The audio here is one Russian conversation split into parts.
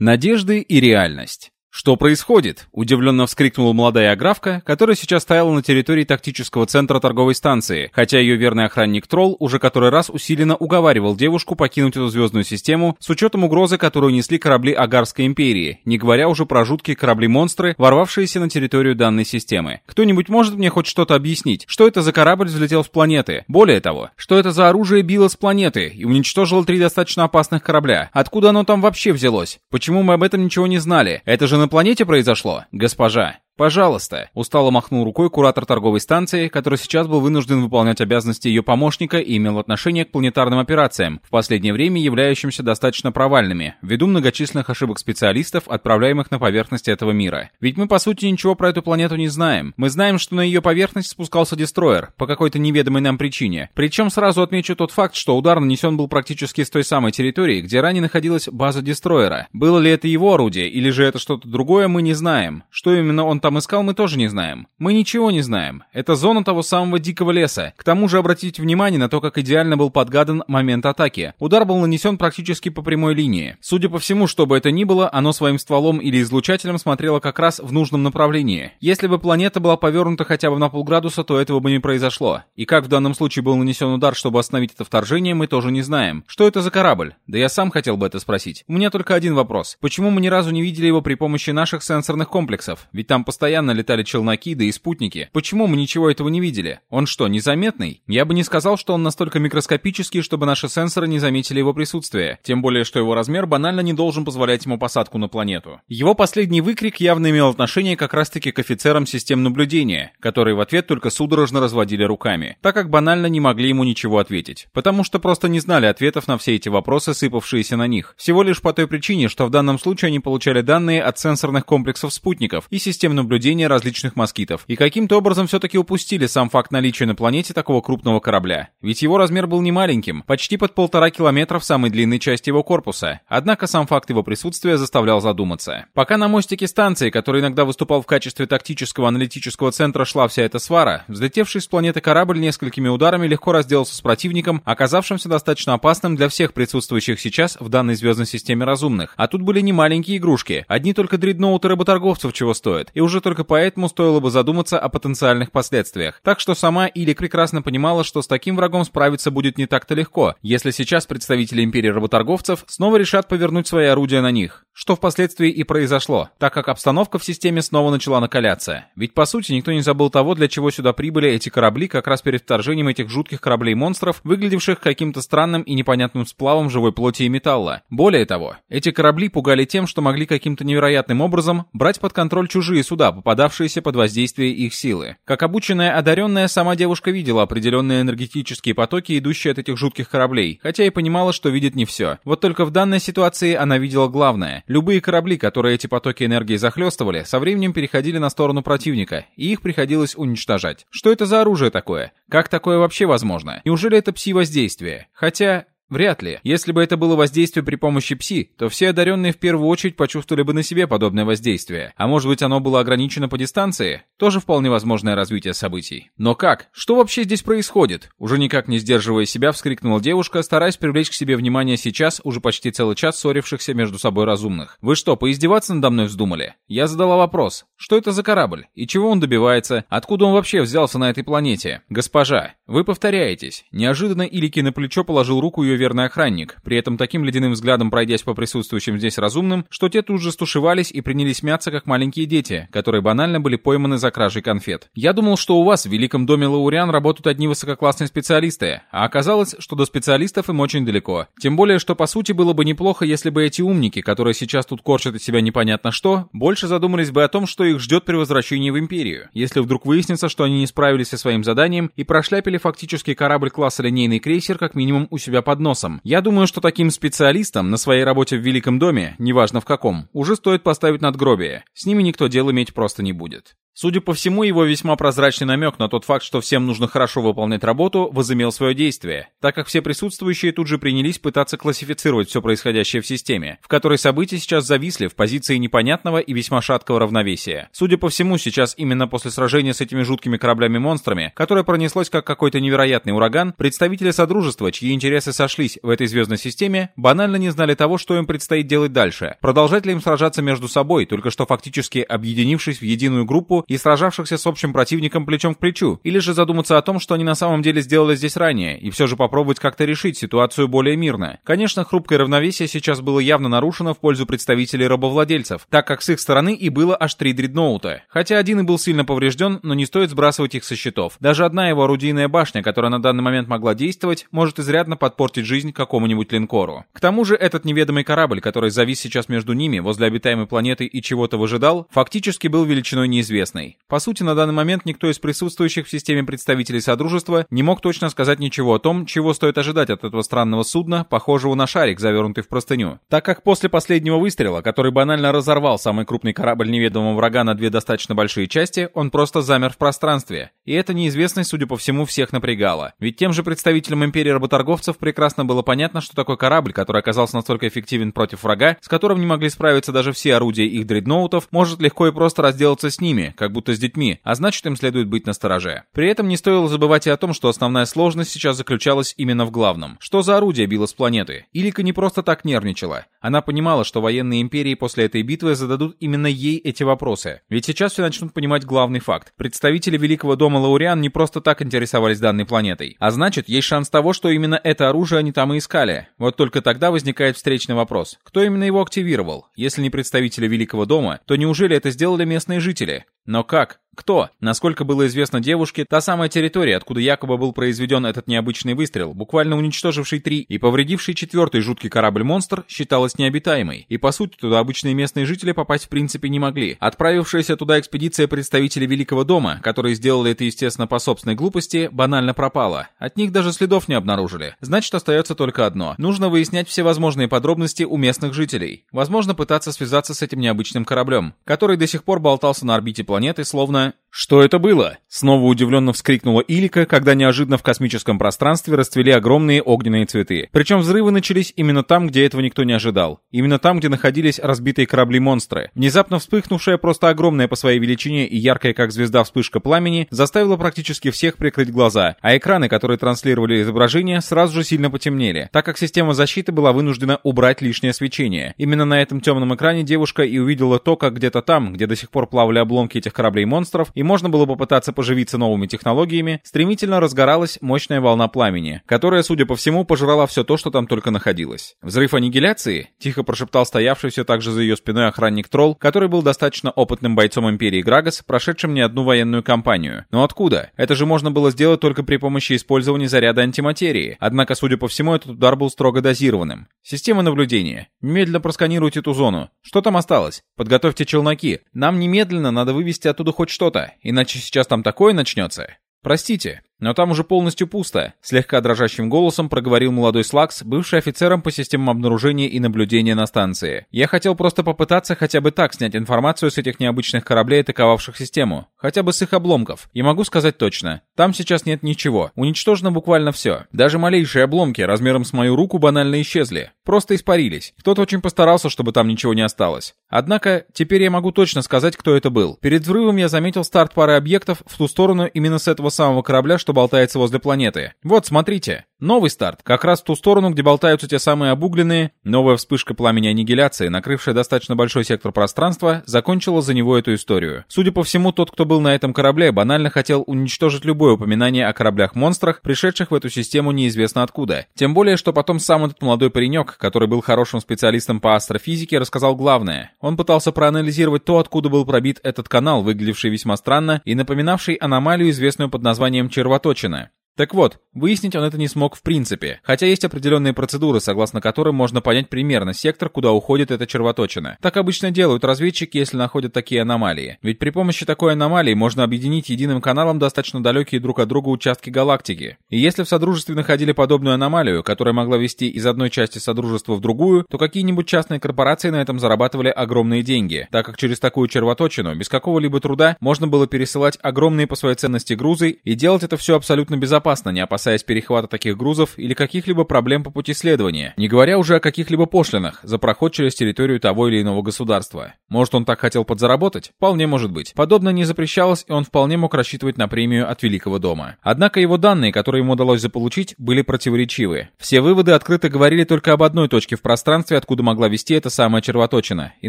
надежды и реальность. «Что происходит?» – удивленно вскрикнула молодая аграфка, которая сейчас стояла на территории тактического центра торговой станции, хотя ее верный охранник Тролл уже который раз усиленно уговаривал девушку покинуть эту звездную систему с учетом угрозы, которую несли корабли Агарской империи, не говоря уже про жуткие корабли-монстры, ворвавшиеся на территорию данной системы. Кто-нибудь может мне хоть что-то объяснить? Что это за корабль взлетел с планеты? Более того, что это за оружие било с планеты и уничтожило три достаточно опасных корабля? Откуда оно там вообще взялось? Почему мы об этом ничего не знали? Это же на планете произошло, госпожа?» Пожалуйста!» – устало махнул рукой куратор торговой станции, который сейчас был вынужден выполнять обязанности ее помощника и имел отношение к планетарным операциям, в последнее время являющимся достаточно провальными, ввиду многочисленных ошибок специалистов, отправляемых на поверхность этого мира. Ведь мы, по сути, ничего про эту планету не знаем. Мы знаем, что на ее поверхность спускался дестроер по какой-то неведомой нам причине. Причем сразу отмечу тот факт, что удар нанесен был практически с той самой территории, где ранее находилась база дестроера. Было ли это его орудие, или же это что-то другое, мы не знаем. Что именно он там там искал, мы тоже не знаем. Мы ничего не знаем. Это зона того самого дикого леса. К тому же обратить внимание на то, как идеально был подгадан момент атаки. Удар был нанесен практически по прямой линии. Судя по всему, что бы это ни было, оно своим стволом или излучателем смотрело как раз в нужном направлении. Если бы планета была повернута хотя бы на полградуса, то этого бы не произошло. И как в данном случае был нанесен удар, чтобы остановить это вторжение, мы тоже не знаем. Что это за корабль? Да я сам хотел бы это спросить. У меня только один вопрос. Почему мы ни разу не видели его при помощи наших сенсорных комплексов? Ведь там постоянно постоянно летали челноки, да и спутники. Почему мы ничего этого не видели? Он что, незаметный? Я бы не сказал, что он настолько микроскопический, чтобы наши сенсоры не заметили его присутствие. Тем более, что его размер банально не должен позволять ему посадку на планету. Его последний выкрик явно имел отношение как раз-таки к офицерам систем наблюдения, которые в ответ только судорожно разводили руками, так как банально не могли ему ничего ответить. Потому что просто не знали ответов на все эти вопросы, сыпавшиеся на них. Всего лишь по той причине, что в данном случае они получали данные от сенсорных комплексов спутников и систем наблюдения различных москитов. И каким-то образом все-таки упустили сам факт наличия на планете такого крупного корабля. Ведь его размер был не маленьким, почти под полтора километра в самой длинной части его корпуса. Однако сам факт его присутствия заставлял задуматься. Пока на мостике станции, который иногда выступал в качестве тактического аналитического центра, шла вся эта свара, взлетевший с планеты корабль несколькими ударами легко разделался с противником, оказавшимся достаточно опасным для всех присутствующих сейчас в данной звездной системе разумных. А тут были не маленькие игрушки, одни только дредноуты работорговцев чего стоят, и уже уже только поэтому стоило бы задуматься о потенциальных последствиях. Так что сама Или прекрасно понимала, что с таким врагом справиться будет не так-то легко, если сейчас представители империи работорговцев снова решат повернуть свои орудия на них что впоследствии и произошло, так как обстановка в системе снова начала накаляться. Ведь по сути никто не забыл того, для чего сюда прибыли эти корабли как раз перед вторжением этих жутких кораблей-монстров, выглядевших каким-то странным и непонятным сплавом живой плоти и металла. Более того, эти корабли пугали тем, что могли каким-то невероятным образом брать под контроль чужие суда, попадавшиеся под воздействие их силы. Как обученная одаренная, сама девушка видела определенные энергетические потоки, идущие от этих жутких кораблей, хотя и понимала, что видит не все. Вот только в данной ситуации она видела главное — Любые корабли, которые эти потоки энергии захлестывали, со временем переходили на сторону противника, и их приходилось уничтожать. Что это за оружие такое? Как такое вообще возможно? Неужели это пси-воздействие? Хотя, Вряд ли. Если бы это было воздействие при помощи пси, то все одаренные в первую очередь почувствовали бы на себе подобное воздействие. А может быть оно было ограничено по дистанции? Тоже вполне возможное развитие событий. Но как? Что вообще здесь происходит? Уже никак не сдерживая себя, вскрикнула девушка, стараясь привлечь к себе внимание сейчас, уже почти целый час ссорившихся между собой разумных. Вы что, поиздеваться надо мной вздумали? Я задала вопрос. Что это за корабль? И чего он добивается? Откуда он вообще взялся на этой планете? Госпожа, вы повторяетесь. Неожиданно Илики на плечо положил руку ее верный охранник. При этом таким ледяным взглядом пройдясь по присутствующим здесь разумным, что те тут же стушевались и принялись мяться, как маленькие дети, которые банально были пойманы за кражей конфет. Я думал, что у вас в Великом доме Лауриан работают одни высококлассные специалисты, а оказалось, что до специалистов им очень далеко. Тем более, что по сути было бы неплохо, если бы эти умники, которые сейчас тут корчат из себя непонятно что, больше задумались бы о том, что их ждет при возвращении в Империю, если вдруг выяснится, что они не справились со своим заданием и прошляпили фактически корабль класса линейный крейсер как минимум у себя под носом носом. Я думаю, что таким специалистам на своей работе в Великом доме, неважно в каком, уже стоит поставить надгробие. С ними никто дел иметь просто не будет. Судя по всему, его весьма прозрачный намек на тот факт, что всем нужно хорошо выполнять работу, возымел свое действие, так как все присутствующие тут же принялись пытаться классифицировать все происходящее в системе, в которой события сейчас зависли в позиции непонятного и весьма шаткого равновесия. Судя по всему, сейчас именно после сражения с этими жуткими кораблями-монстрами, которое пронеслось как какой-то невероятный ураган, представители Содружества, чьи интересы сошлись в этой звездной системе, банально не знали того, что им предстоит делать дальше. Продолжать ли им сражаться между собой, только что фактически объединившись в единую группу и сражавшихся с общим противником плечом к плечу, или же задуматься о том, что они на самом деле сделали здесь ранее, и все же попробовать как-то решить ситуацию более мирно. Конечно, хрупкое равновесие сейчас было явно нарушено в пользу представителей рабовладельцев, так как с их стороны и было аж три дредноута. Хотя один и был сильно поврежден, но не стоит сбрасывать их со счетов. Даже одна его орудийная башня, которая на данный момент могла действовать, может изрядно подпортить жизнь какому-нибудь линкору. К тому же этот неведомый корабль, который завис сейчас между ними возле обитаемой планеты и чего-то выжидал, фактически был величиной неизвестной неизвестный. По сути, на данный момент никто из присутствующих в системе представителей Содружества не мог точно сказать ничего о том, чего стоит ожидать от этого странного судна, похожего на шарик, завернутый в простыню. Так как после последнего выстрела, который банально разорвал самый крупный корабль неведомого врага на две достаточно большие части, он просто замер в пространстве. И эта неизвестность, судя по всему, всех напрягала. Ведь тем же представителям Империи работорговцев прекрасно было понятно, что такой корабль, который оказался настолько эффективен против врага, с которым не могли справиться даже все орудия их дредноутов, может легко и просто разделаться с ними, как будто с детьми, а значит им следует быть настороже. При этом не стоило забывать и о том, что основная сложность сейчас заключалась именно в главном. Что за орудие било с планеты? Илика не просто так нервничала. Она понимала, что военные империи после этой битвы зададут именно ей эти вопросы. Ведь сейчас все начнут понимать главный факт. Представители Великого Дома Лауриан не просто так интересовались данной планетой. А значит, есть шанс того, что именно это оружие они там и искали. Вот только тогда возникает встречный вопрос. Кто именно его активировал? Если не представители Великого Дома, то неужели это сделали местные жители? Но как? Кто? Насколько было известно девушке, та самая территория, откуда якобы был произведен этот необычный выстрел, буквально уничтоживший три и повредивший четвертый жуткий корабль-монстр, считалась необитаемой, и по сути туда обычные местные жители попасть в принципе не могли. Отправившаяся туда экспедиция представителей Великого дома, которые сделали это естественно по собственной глупости, банально пропала. От них даже следов не обнаружили. Значит остается только одно. Нужно выяснять все возможные подробности у местных жителей. Возможно пытаться связаться с этим необычным кораблем, который до сих пор болтался на орбите планеты, словно «Странно. Что это было?» Снова удивленно вскрикнула Илика, когда неожиданно в космическом пространстве расцвели огромные огненные цветы. Причем взрывы начались именно там, где этого никто не ожидал. Именно там, где находились разбитые корабли-монстры. Внезапно вспыхнувшая, просто огромная по своей величине и яркая, как звезда, вспышка пламени, заставила практически всех прикрыть глаза, а экраны, которые транслировали изображение, сразу же сильно потемнели, так как система защиты была вынуждена убрать лишнее свечение. Именно на этом темном экране девушка и увидела то, как где-то там, где до сих пор плавали обломки этих кораблей-монстров, монстров, и можно было попытаться поживиться новыми технологиями, стремительно разгоралась мощная волна пламени, которая, судя по всему, пожрала все то, что там только находилось. «Взрыв аннигиляции?» — тихо прошептал стоявшийся также за ее спиной охранник Тролл, который был достаточно опытным бойцом Империи Грагас, прошедшим не одну военную кампанию. Но откуда? Это же можно было сделать только при помощи использования заряда антиматерии. Однако, судя по всему, этот удар был строго дозированным. Система наблюдения. Немедленно просканируйте эту зону. Что там осталось? Подготовьте челноки. Нам немедленно надо вывести оттуда хоть что что-то, иначе сейчас там такое начнется. Простите». Но там уже полностью пусто», — слегка дрожащим голосом проговорил молодой Слакс, бывший офицером по системам обнаружения и наблюдения на станции. «Я хотел просто попытаться хотя бы так снять информацию с этих необычных кораблей, атаковавших систему. Хотя бы с их обломков. И могу сказать точно. Там сейчас нет ничего. Уничтожено буквально все. Даже малейшие обломки размером с мою руку банально исчезли. Просто испарились. Кто-то очень постарался, чтобы там ничего не осталось. Однако, теперь я могу точно сказать, кто это был. Перед взрывом я заметил старт пары объектов в ту сторону именно с этого самого корабля, что что болтается возле планеты. Вот, смотрите. Новый старт. Как раз в ту сторону, где болтаются те самые обугленные. Новая вспышка пламени аннигиляции, накрывшая достаточно большой сектор пространства, закончила за него эту историю. Судя по всему, тот, кто был на этом корабле, банально хотел уничтожить любое упоминание о кораблях-монстрах, пришедших в эту систему неизвестно откуда. Тем более, что потом сам этот молодой паренек, который был хорошим специалистом по астрофизике, рассказал главное. Он пытался проанализировать то, откуда был пробит этот канал, выглядевший весьма странно и напоминавший аномалию, известную под названием червота сосредоточены. Так вот, выяснить он это не смог в принципе, хотя есть определенные процедуры, согласно которым можно понять примерно сектор, куда уходит эта червоточина. Так обычно делают разведчики, если находят такие аномалии. Ведь при помощи такой аномалии можно объединить единым каналом достаточно далекие друг от друга участки галактики. И если в Содружестве находили подобную аномалию, которая могла вести из одной части Содружества в другую, то какие-нибудь частные корпорации на этом зарабатывали огромные деньги, так как через такую червоточину без какого-либо труда можно было пересылать огромные по своей ценности грузы и делать это все абсолютно безопасно опасно, не опасаясь перехвата таких грузов или каких-либо проблем по пути следования, не говоря уже о каких-либо пошлинах за проход через территорию того или иного государства. Может, он так хотел подзаработать? Вполне может быть. Подобное не запрещалось, и он вполне мог рассчитывать на премию от Великого дома. Однако его данные, которые ему удалось заполучить, были противоречивы. Все выводы открыто говорили только об одной точке в пространстве, откуда могла вести эта самая червоточина, и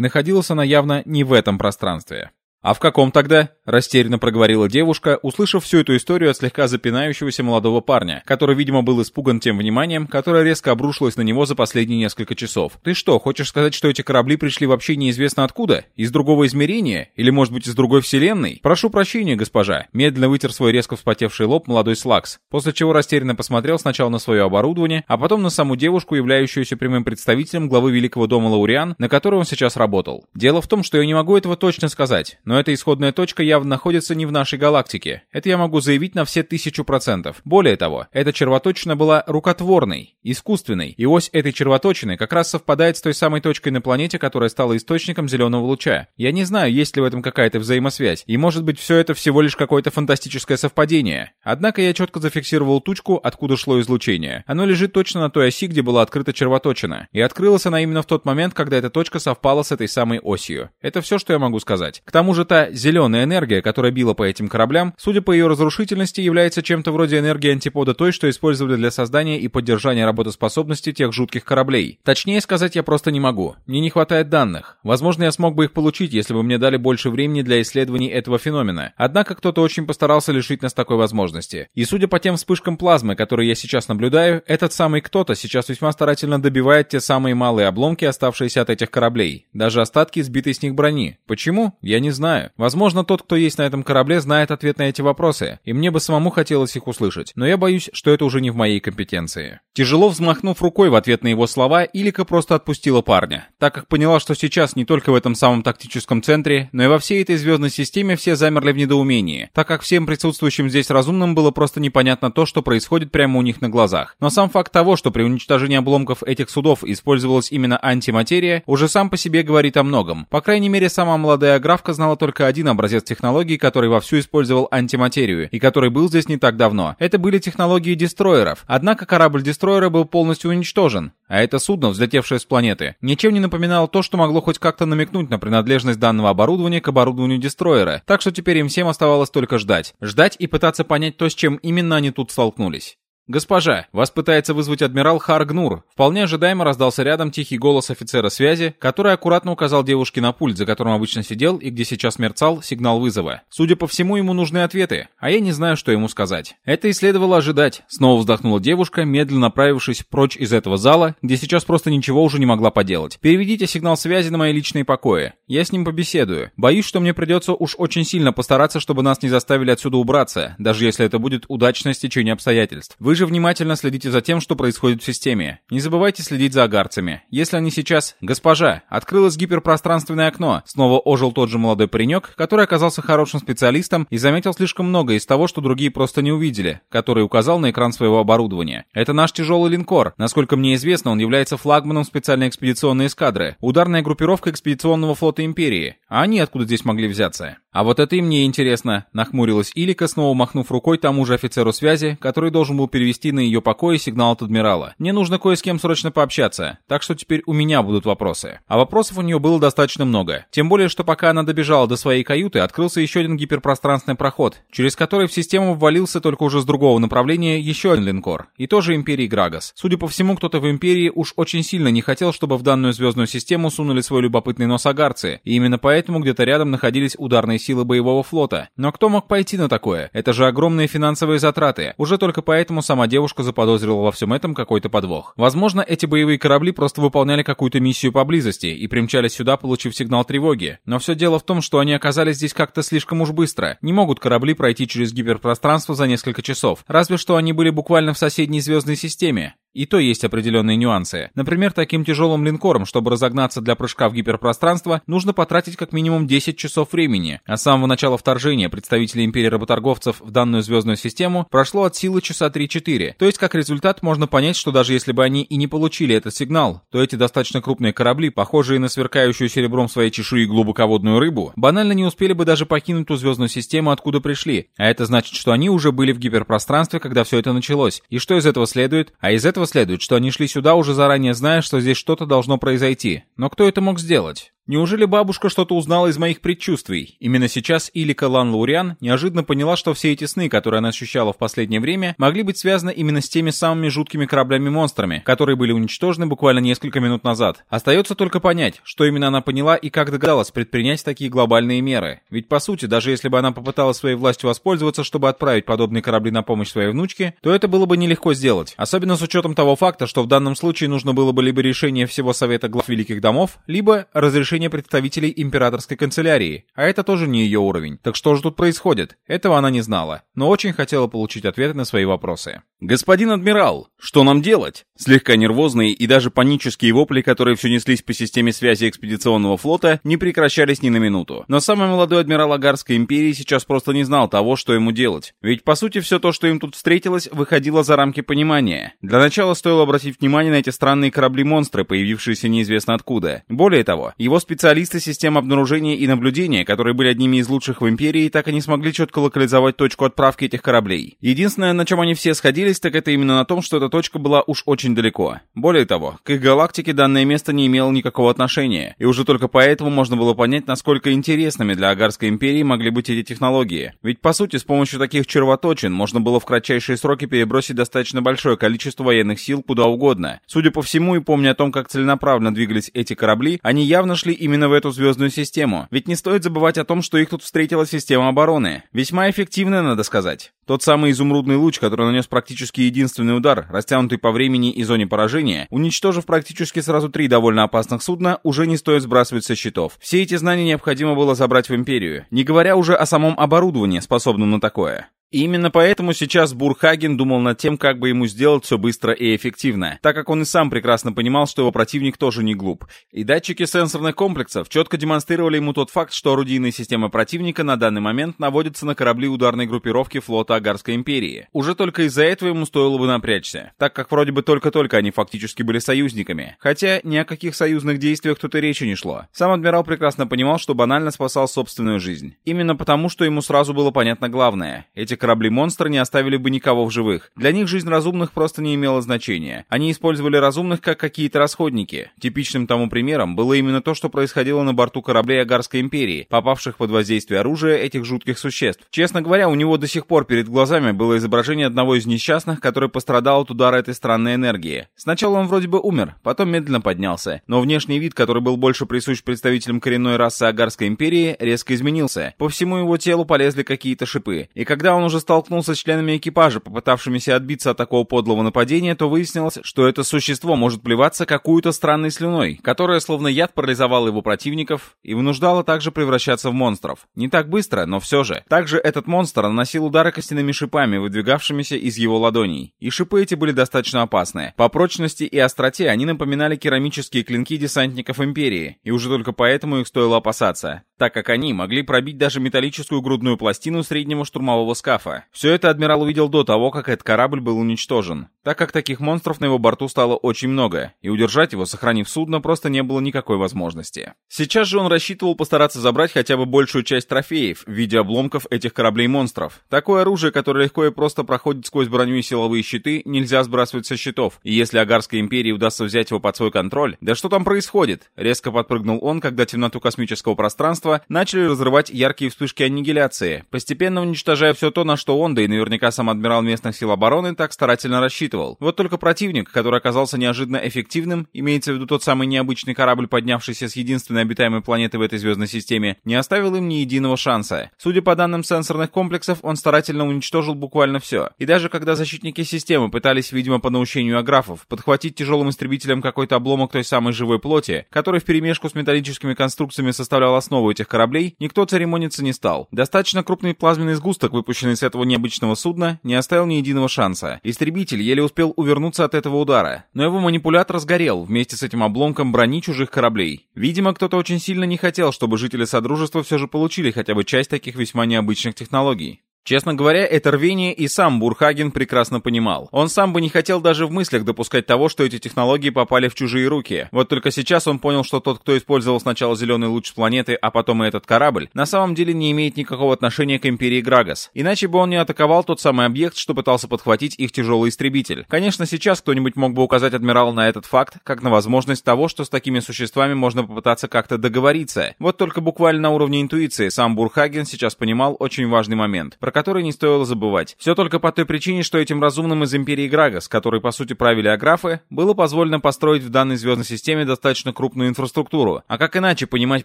находилась она явно не в этом пространстве. «А в каком тогда?» – растерянно проговорила девушка, услышав всю эту историю от слегка запинающегося молодого парня, который, видимо, был испуган тем вниманием, которое резко обрушилось на него за последние несколько часов. «Ты что, хочешь сказать, что эти корабли пришли вообще неизвестно откуда? Из другого измерения? Или, может быть, из другой вселенной? Прошу прощения, госпожа!» – медленно вытер свой резко вспотевший лоб молодой Слакс, после чего растерянно посмотрел сначала на свое оборудование, а потом на саму девушку, являющуюся прямым представителем главы Великого дома Лауриан, на которой он сейчас работал. «Дело в том, что я не могу этого точно сказать, но но эта исходная точка явно находится не в нашей галактике. Это я могу заявить на все тысячу процентов. Более того, эта червоточина была рукотворной, искусственной, и ось этой червоточины как раз совпадает с той самой точкой на планете, которая стала источником зеленого луча. Я не знаю, есть ли в этом какая-то взаимосвязь, и может быть все это всего лишь какое-то фантастическое совпадение. Однако я четко зафиксировал тучку, откуда шло излучение. Оно лежит точно на той оси, где была открыта червоточина. И открылась она именно в тот момент, когда эта точка совпала с этой самой осью. Это все, что я могу сказать. К тому же выжата зеленая энергия, которая била по этим кораблям, судя по ее разрушительности, является чем-то вроде энергии антипода той, что использовали для создания и поддержания работоспособности тех жутких кораблей. Точнее сказать я просто не могу. Мне не хватает данных. Возможно, я смог бы их получить, если бы мне дали больше времени для исследований этого феномена. Однако кто-то очень постарался лишить нас такой возможности. И судя по тем вспышкам плазмы, которые я сейчас наблюдаю, этот самый кто-то сейчас весьма старательно добивает те самые малые обломки, оставшиеся от этих кораблей. Даже остатки сбитой с них брони. Почему? Я не знаю знаю. Возможно, тот, кто есть на этом корабле, знает ответ на эти вопросы, и мне бы самому хотелось их услышать, но я боюсь, что это уже не в моей компетенции. Тяжело взмахнув рукой в ответ на его слова, Илика просто отпустила парня, так как поняла, что сейчас не только в этом самом тактическом центре, но и во всей этой звездной системе все замерли в недоумении, так как всем присутствующим здесь разумным было просто непонятно то, что происходит прямо у них на глазах. Но сам факт того, что при уничтожении обломков этих судов использовалась именно антиматерия, уже сам по себе говорит о многом. По крайней мере, сама молодая графка знала только один образец технологии, который вовсю использовал антиматерию, и который был здесь не так давно. Это были технологии дестройеров. Однако корабль дестройера был полностью уничтожен. А это судно, взлетевшее с планеты, ничем не напоминало то, что могло хоть как-то намекнуть на принадлежность данного оборудования к оборудованию дестройера. Так что теперь им всем оставалось только ждать. Ждать и пытаться понять то, с чем именно они тут столкнулись. «Госпожа, вас пытается вызвать адмирал Харгнур». Вполне ожидаемо раздался рядом тихий голос офицера связи, который аккуратно указал девушке на пульт, за которым обычно сидел и где сейчас мерцал сигнал вызова. Судя по всему, ему нужны ответы, а я не знаю, что ему сказать. Это и следовало ожидать. Снова вздохнула девушка, медленно направившись прочь из этого зала, где сейчас просто ничего уже не могла поделать. «Переведите сигнал связи на мои личные покои. Я с ним побеседую. Боюсь, что мне придется уж очень сильно постараться, чтобы нас не заставили отсюда убраться, даже если это будет удачное стечение обстоятельств. Вы вы же внимательно следите за тем, что происходит в системе. Не забывайте следить за агарцами. Если они сейчас... Госпожа, открылось гиперпространственное окно. Снова ожил тот же молодой паренек, который оказался хорошим специалистом и заметил слишком много из того, что другие просто не увидели, который указал на экран своего оборудования. Это наш тяжелый линкор. Насколько мне известно, он является флагманом специальной экспедиционной эскадры. Ударная группировка экспедиционного флота Империи. А они откуда здесь могли взяться? «А вот это и мне интересно», — нахмурилась Илика, снова махнув рукой тому же офицеру связи, который должен был перевести на ее покое сигнал от адмирала. «Мне нужно кое с кем срочно пообщаться, так что теперь у меня будут вопросы». А вопросов у нее было достаточно много. Тем более, что пока она добежала до своей каюты, открылся еще один гиперпространственный проход, через который в систему ввалился только уже с другого направления еще один линкор, и тоже Империи Грагас. Судя по всему, кто-то в Империи уж очень сильно не хотел, чтобы в данную звездную систему сунули свой любопытный нос агарцы, и именно поэтому где-то рядом находились ударные силы боевого флота. Но кто мог пойти на такое? Это же огромные финансовые затраты. Уже только поэтому сама девушка заподозрила во всем этом какой-то подвох. Возможно, эти боевые корабли просто выполняли какую-то миссию поблизости и примчались сюда, получив сигнал тревоги. Но все дело в том, что они оказались здесь как-то слишком уж быстро. Не могут корабли пройти через гиперпространство за несколько часов. Разве что они были буквально в соседней звездной системе. И то есть определенные нюансы. Например, таким тяжелым линкором, чтобы разогнаться для прыжка в гиперпространство, нужно потратить как минимум 10 часов времени. А с самого начала вторжения представители Империи работорговцев в данную звездную систему прошло от силы часа 3-4. То есть, как результат, можно понять, что даже если бы они и не получили этот сигнал, то эти достаточно крупные корабли, похожие на сверкающую серебром своей чешуи глубоководную рыбу, банально не успели бы даже покинуть ту звездную систему, откуда пришли. А это значит, что они уже были в гиперпространстве, когда все это началось. И что из этого следует? А из этого этого следует, что они шли сюда уже заранее зная, что здесь что-то должно произойти. Но кто это мог сделать? Неужели бабушка что-то узнала из моих предчувствий? Именно сейчас Илика Лан Лауриан неожиданно поняла, что все эти сны, которые она ощущала в последнее время, могли быть связаны именно с теми самыми жуткими кораблями-монстрами, которые были уничтожены буквально несколько минут назад. Остается только понять, что именно она поняла и как догадалась предпринять такие глобальные меры. Ведь по сути, даже если бы она попыталась своей властью воспользоваться, чтобы отправить подобные корабли на помощь своей внучке, то это было бы нелегко сделать. Особенно с учетом того факта, что в данном случае нужно было бы либо решение всего Совета глав Великих Домов, либо разрешение заявление представителей императорской канцелярии, а это тоже не ее уровень. Так что же тут происходит? Этого она не знала, но очень хотела получить ответы на свои вопросы. «Господин адмирал, что нам делать?» Слегка нервозные и даже панические вопли, которые все неслись по системе связи экспедиционного флота, не прекращались ни на минуту. Но самый молодой адмирал Агарской империи сейчас просто не знал того, что ему делать. Ведь по сути все то, что им тут встретилось, выходило за рамки понимания. Для начала стоило обратить внимание на эти странные корабли-монстры, появившиеся неизвестно откуда. Более того, его специалисты систем обнаружения и наблюдения, которые были одними из лучших в империи, так и не смогли четко локализовать точку отправки этих кораблей. Единственное, на чем они все сходились, так это именно на том, что эта точка была уж очень далеко. Более того, к их галактике данное место не имело никакого отношения, и уже только поэтому можно было понять, насколько интересными для Агарской империи могли быть эти технологии. Ведь, по сути, с помощью таких червоточин можно было в кратчайшие сроки перебросить достаточно большое количество военных сил куда угодно. Судя по всему, и помня о том, как целенаправленно двигались эти корабли, они явно шли вошли именно в эту звездную систему. Ведь не стоит забывать о том, что их тут встретила система обороны. Весьма эффективная, надо сказать. Тот самый изумрудный луч, который нанес практически единственный удар, растянутый по времени и зоне поражения, уничтожив практически сразу три довольно опасных судна, уже не стоит сбрасывать со счетов. Все эти знания необходимо было забрать в Империю, не говоря уже о самом оборудовании, способном на такое. Именно поэтому сейчас Бурхаген думал над тем, как бы ему сделать все быстро и эффективно, так как он и сам прекрасно понимал, что его противник тоже не глуп. И датчики сенсорных комплексов четко демонстрировали ему тот факт, что орудийные системы противника на данный момент наводятся на корабли ударной группировки флота Агарской империи. Уже только из-за этого ему стоило бы напрячься, так как вроде бы только-только они фактически были союзниками. Хотя ни о каких союзных действиях тут и речи не шло. Сам адмирал прекрасно понимал, что банально спасал собственную жизнь. Именно потому, что ему сразу было понятно главное. Эти корабли монстра не оставили бы никого в живых. Для них жизнь разумных просто не имела значения. Они использовали разумных как какие-то расходники. Типичным тому примером было именно то, что происходило на борту кораблей Агарской империи, попавших под воздействие оружия этих жутких существ. Честно говоря, у него до сих пор перед глазами было изображение одного из несчастных, который пострадал от удара этой странной энергии. Сначала он вроде бы умер, потом медленно поднялся, но внешний вид, который был больше присущ представителям коренной расы Агарской империи, резко изменился. По всему его телу полезли какие-то шипы, и когда он уже же столкнулся с членами экипажа, попытавшимися отбиться от такого подлого нападения, то выяснилось, что это существо может плеваться какую-то странной слюной, которая словно яд парализовала его противников и вынуждала также превращаться в монстров. Не так быстро, но все же. Также этот монстр наносил удары костяными шипами, выдвигавшимися из его ладоней. И шипы эти были достаточно опасные. По прочности и остроте они напоминали керамические клинки десантников Империи, и уже только поэтому их стоило опасаться так как они могли пробить даже металлическую грудную пластину среднего штурмового скафа. Все это адмирал увидел до того, как этот корабль был уничтожен так как таких монстров на его борту стало очень много, и удержать его, сохранив судно, просто не было никакой возможности. Сейчас же он рассчитывал постараться забрать хотя бы большую часть трофеев в виде обломков этих кораблей-монстров. Такое оружие, которое легко и просто проходит сквозь броню и силовые щиты, нельзя сбрасывать со щитов, и если Агарской империи удастся взять его под свой контроль... Да что там происходит? Резко подпрыгнул он, когда темноту космического пространства начали разрывать яркие вспышки аннигиляции, постепенно уничтожая все то, на что он, да и наверняка сам адмирал местных сил обороны, так старательно рассчитывал рассчитывал. Вот только противник, который оказался неожиданно эффективным, имеется в виду тот самый необычный корабль, поднявшийся с единственной обитаемой планеты в этой звездной системе, не оставил им ни единого шанса. Судя по данным сенсорных комплексов, он старательно уничтожил буквально все. И даже когда защитники системы пытались, видимо, по наущению аграфов, подхватить тяжелым истребителем какой-то обломок той самой живой плоти, который вперемешку с металлическими конструкциями составлял основу этих кораблей, никто церемониться не стал. Достаточно крупный плазменный сгусток, выпущенный с этого необычного судна, не оставил ни единого шанса. Истребитель еле еле успел увернуться от этого удара, но его манипулятор сгорел вместе с этим обломком брони чужих кораблей. Видимо, кто-то очень сильно не хотел, чтобы жители Содружества все же получили хотя бы часть таких весьма необычных технологий. Честно говоря, это рвение и сам Бурхаген прекрасно понимал. Он сам бы не хотел даже в мыслях допускать того, что эти технологии попали в чужие руки. Вот только сейчас он понял, что тот, кто использовал сначала зеленый луч с планеты, а потом и этот корабль, на самом деле не имеет никакого отношения к Империи Грагас. Иначе бы он не атаковал тот самый объект, что пытался подхватить их тяжелый истребитель. Конечно, сейчас кто-нибудь мог бы указать адмиралу на этот факт, как на возможность того, что с такими существами можно попытаться как-то договориться. Вот только буквально на уровне интуиции сам Бурхаген сейчас понимал очень важный момент — про не стоило забывать. Все только по той причине, что этим разумным из Империи Грагас, который по сути правили аграфы, было позволено построить в данной звездной системе достаточно крупную инфраструктуру. А как иначе понимать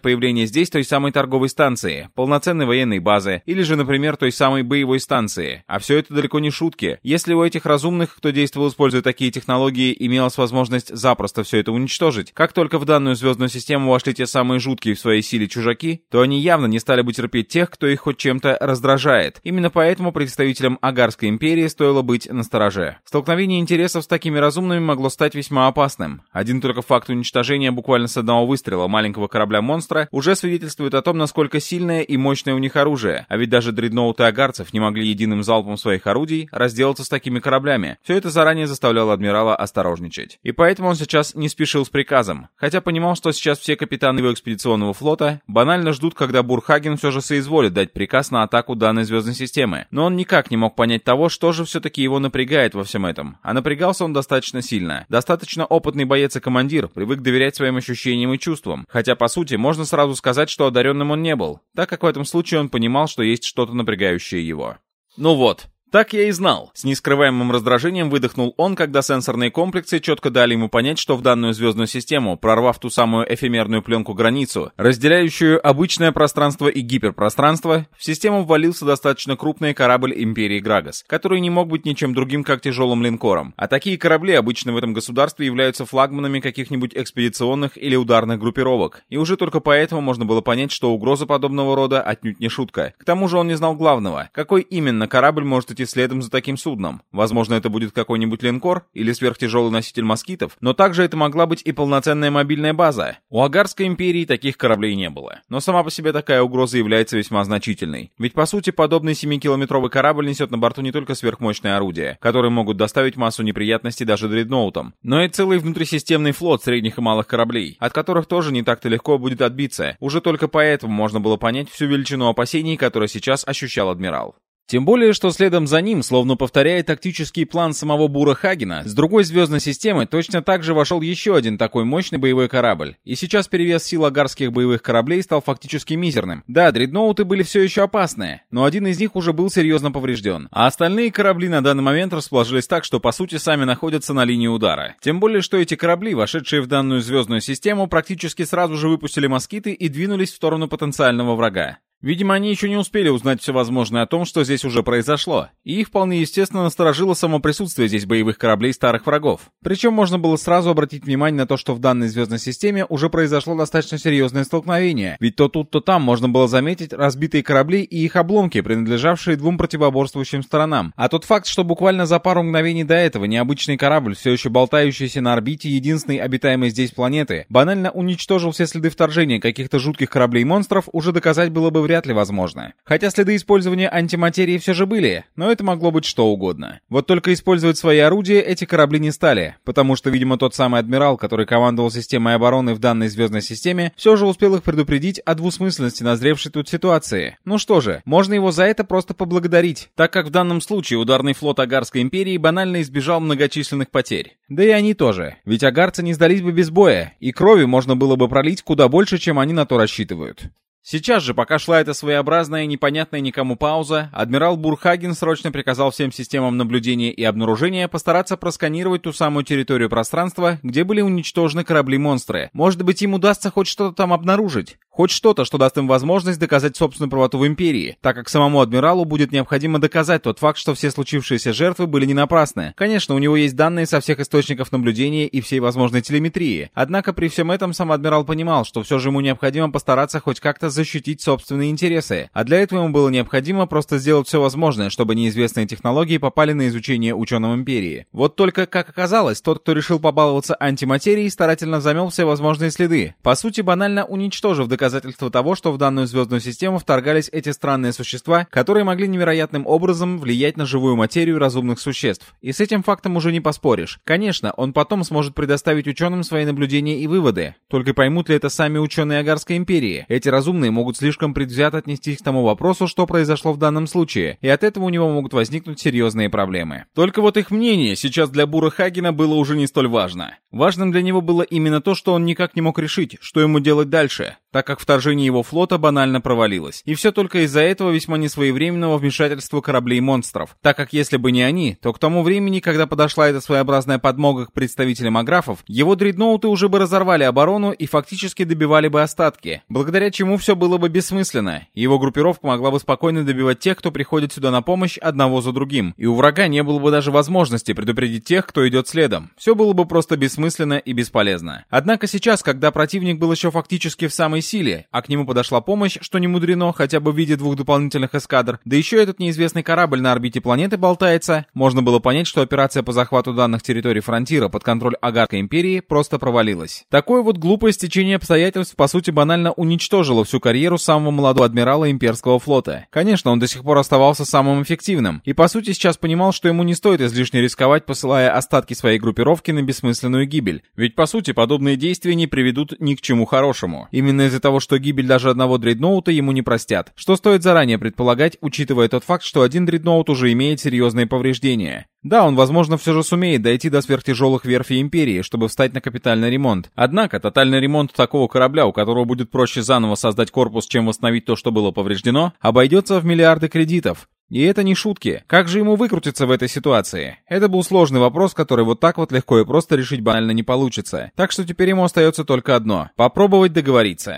появление здесь той самой торговой станции, полноценной военной базы, или же, например, той самой боевой станции? А все это далеко не шутки. Если у этих разумных, кто действовал, используя такие технологии, имелась возможность запросто все это уничтожить, как только в данную звездную систему вошли те самые жуткие в своей силе чужаки, то они явно не стали бы терпеть тех, кто их хоть чем-то раздражает. Именно Именно поэтому представителям Агарской империи стоило быть настороже. Столкновение интересов с такими разумными могло стать весьма опасным. Один только факт уничтожения буквально с одного выстрела маленького корабля-монстра уже свидетельствует о том, насколько сильное и мощное у них оружие. А ведь даже дредноуты агарцев не могли единым залпом своих орудий разделаться с такими кораблями. Все это заранее заставляло адмирала осторожничать. И поэтому он сейчас не спешил с приказом, хотя понимал, что сейчас все капитаны его экспедиционного флота банально ждут, когда Бурхаген все же соизволит дать приказ на атаку данной звездной системы системы, но он никак не мог понять того, что же все-таки его напрягает во всем этом. А напрягался он достаточно сильно. Достаточно опытный боец и командир, привык доверять своим ощущениям и чувствам. Хотя, по сути, можно сразу сказать, что одаренным он не был, так как в этом случае он понимал, что есть что-то напрягающее его. «Ну вот», так я и знал. С нескрываемым раздражением выдохнул он, когда сенсорные комплексы четко дали ему понять, что в данную звездную систему, прорвав ту самую эфемерную пленку-границу, разделяющую обычное пространство и гиперпространство, в систему ввалился достаточно крупный корабль Империи Грагас, который не мог быть ничем другим, как тяжелым линкором. А такие корабли обычно в этом государстве являются флагманами каких-нибудь экспедиционных или ударных группировок. И уже только поэтому можно было понять, что угроза подобного рода отнюдь не шутка. К тому же он не знал главного, какой именно корабль может идти следом за таким судном. Возможно, это будет какой-нибудь линкор или сверхтяжелый носитель москитов, но также это могла быть и полноценная мобильная база. У Агарской империи таких кораблей не было. Но сама по себе такая угроза является весьма значительной. Ведь, по сути, подобный 7-километровый корабль несет на борту не только сверхмощные орудия, которые могут доставить массу неприятностей даже дредноутам, но и целый внутрисистемный флот средних и малых кораблей, от которых тоже не так-то легко будет отбиться. Уже только поэтому можно было понять всю величину опасений, которые сейчас ощущал адмирал. Тем более, что следом за ним, словно повторяя тактический план самого Бура Хагена, с другой звездной системы точно так же вошел еще один такой мощный боевой корабль. И сейчас перевес сил агарских боевых кораблей стал фактически мизерным. Да, дредноуты были все еще опасные, но один из них уже был серьезно поврежден. А остальные корабли на данный момент расположились так, что по сути сами находятся на линии удара. Тем более, что эти корабли, вошедшие в данную звездную систему, практически сразу же выпустили москиты и двинулись в сторону потенциального врага. Видимо, они еще не успели узнать все возможное о том, что здесь уже произошло, и их вполне естественно насторожило само присутствие здесь боевых кораблей старых врагов. Причем можно было сразу обратить внимание на то, что в данной звездной системе уже произошло достаточно серьезное столкновение, ведь то тут, то там можно было заметить разбитые корабли и их обломки, принадлежавшие двум противоборствующим сторонам. А тот факт, что буквально за пару мгновений до этого необычный корабль, все еще болтающийся на орбите единственной обитаемой здесь планеты, банально уничтожил все следы вторжения каких-то жутких кораблей-монстров, уже доказать было бы вряд ли возможно. Хотя следы использования антиматерии все же были, но это могло быть что угодно. Вот только использовать свои орудия эти корабли не стали, потому что, видимо, тот самый адмирал, который командовал системой обороны в данной звездной системе, все же успел их предупредить о двусмысленности назревшей тут ситуации. Ну что же, можно его за это просто поблагодарить, так как в данном случае ударный флот Агарской империи банально избежал многочисленных потерь. Да и они тоже, ведь агарцы не сдались бы без боя, и крови можно было бы пролить куда больше, чем они на то рассчитывают. Сейчас же, пока шла эта своеобразная непонятная никому пауза, адмирал Бурхаген срочно приказал всем системам наблюдения и обнаружения постараться просканировать ту самую территорию пространства, где были уничтожены корабли-монстры. Может быть, им удастся хоть что-то там обнаружить? Хоть что-то, что даст им возможность доказать собственную правоту в империи, так как самому адмиралу будет необходимо доказать тот факт, что все случившиеся жертвы были не напрасны. Конечно, у него есть данные со всех источников наблюдения и всей возможной телеметрии. Однако при всем этом сам адмирал понимал, что все же ему необходимо постараться хоть как-то защитить собственные интересы. А для этого ему было необходимо просто сделать все возможное, чтобы неизвестные технологии попали на изучение ученым империи. Вот только, как оказалось, тот, кто решил побаловаться антиматерией, старательно замел все возможные следы. По сути, банально уничтожив доказательства доказательство того, что в данную звездную систему вторгались эти странные существа, которые могли невероятным образом влиять на живую материю разумных существ. И с этим фактом уже не поспоришь. Конечно, он потом сможет предоставить ученым свои наблюдения и выводы. Только поймут ли это сами ученые Агарской империи? Эти разумные могут слишком предвзято отнестись к тому вопросу, что произошло в данном случае, и от этого у него могут возникнуть серьезные проблемы. Только вот их мнение сейчас для Бура Хагена было уже не столь важно. Важным для него было именно то, что он никак не мог решить, что ему делать дальше так как вторжение его флота банально провалилось. И все только из-за этого весьма несвоевременного вмешательства кораблей монстров, так как если бы не они, то к тому времени, когда подошла эта своеобразная подмога к представителям аграфов, его дредноуты уже бы разорвали оборону и фактически добивали бы остатки, благодаря чему все было бы бессмысленно. Его группировка могла бы спокойно добивать тех, кто приходит сюда на помощь одного за другим, и у врага не было бы даже возможности предупредить тех, кто идет следом. Все было бы просто бессмысленно и бесполезно. Однако сейчас, когда противник был еще фактически в самой самой силе, а к нему подошла помощь, что не мудрено, хотя бы в виде двух дополнительных эскадр, да еще этот неизвестный корабль на орбите планеты болтается, можно было понять, что операция по захвату данных территорий Фронтира под контроль Агарской империи просто провалилась. Такое вот глупое стечение обстоятельств, по сути, банально уничтожило всю карьеру самого молодого адмирала имперского флота. Конечно, он до сих пор оставался самым эффективным, и по сути сейчас понимал, что ему не стоит излишне рисковать, посылая остатки своей группировки на бессмысленную гибель, ведь по сути подобные действия не приведут ни к чему хорошему. Именно из-за того, что гибель даже одного дредноута ему не простят, что стоит заранее предполагать, учитывая тот факт, что один дредноут уже имеет серьезные повреждения. Да, он, возможно, все же сумеет дойти до сверхтяжелых верфей Империи, чтобы встать на капитальный ремонт. Однако, тотальный ремонт такого корабля, у которого будет проще заново создать корпус, чем восстановить то, что было повреждено, обойдется в миллиарды кредитов. И это не шутки. Как же ему выкрутиться в этой ситуации? Это был сложный вопрос, который вот так вот легко и просто решить банально не получится. Так что теперь ему остается только одно — попробовать договориться.